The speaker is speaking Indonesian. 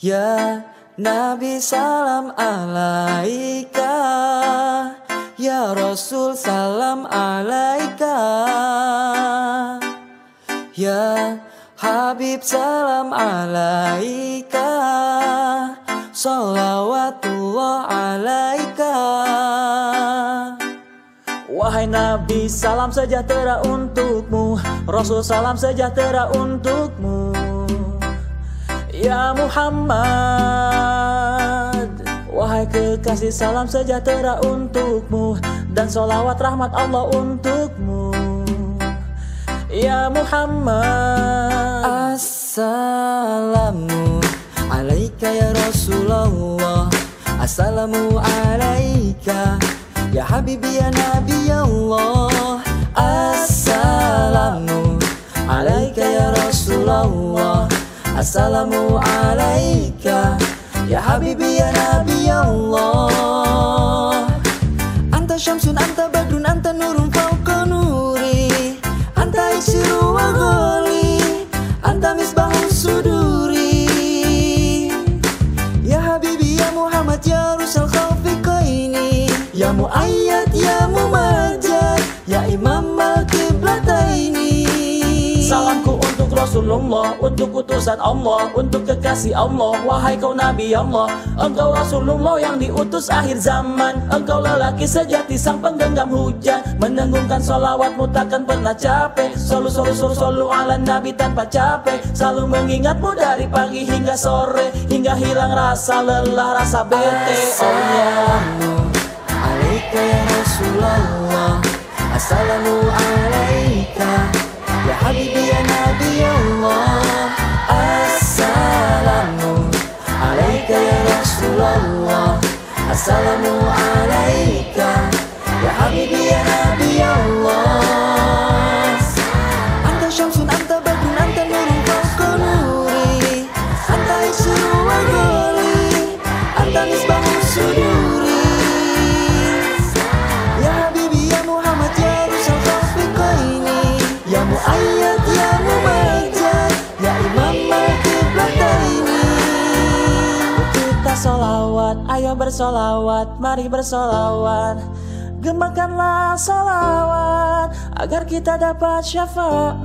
Ya Nabi salam alaika Ya Rasul salam alaika Ya Habib salam alaika Salawatullah alaika Wahai Nabi salam sejahtera untukmu. Rasul salam sejahtera untukmu Ya Muhammad Wahai kekasih salam sejahtera untukmu Dan solawat rahmat Allah untukmu. Ya Muhammad Assalamu alaika ya Rasulullah Assalamu alaika Ya Habibi ya Nabi Allah Assalamu alaika ya Rasulullah Assalamu alaika Ya Habibi ya Nabi Allah. Anta syamsun, anta badrun, anta nurun fauqa nuri. Anta iksiru wa ghali. Anta misbahun suduri. Ya Habibi ya Muhammad ya Rusal khaufiqaini Ya Muayyad ya Mumajjad untuk Rasulullah, untuk utusan Allah, untuk kekasih Allah, wahai kau Nabi Allah. Engkau Rasulullah yang diutus akhir zaman, engkau lelaki sejati sang penggenggam hujan, menenggungkan solawatmu takkan pernah capek. Solu solu solu solu ala Nabi tanpa capek, selalu mengingatmu dari pagi hingga sore, hingga hilang rasa lelah, rasa bete. Oh ya. Alaika ya Assalamu alaika Ya ya Nabi Assalamu alaika Ya Habibi ya Kita solawat, ayo bersolawat, mari bersolawat. Gemakanlah solawat Agar kita dapat syafaat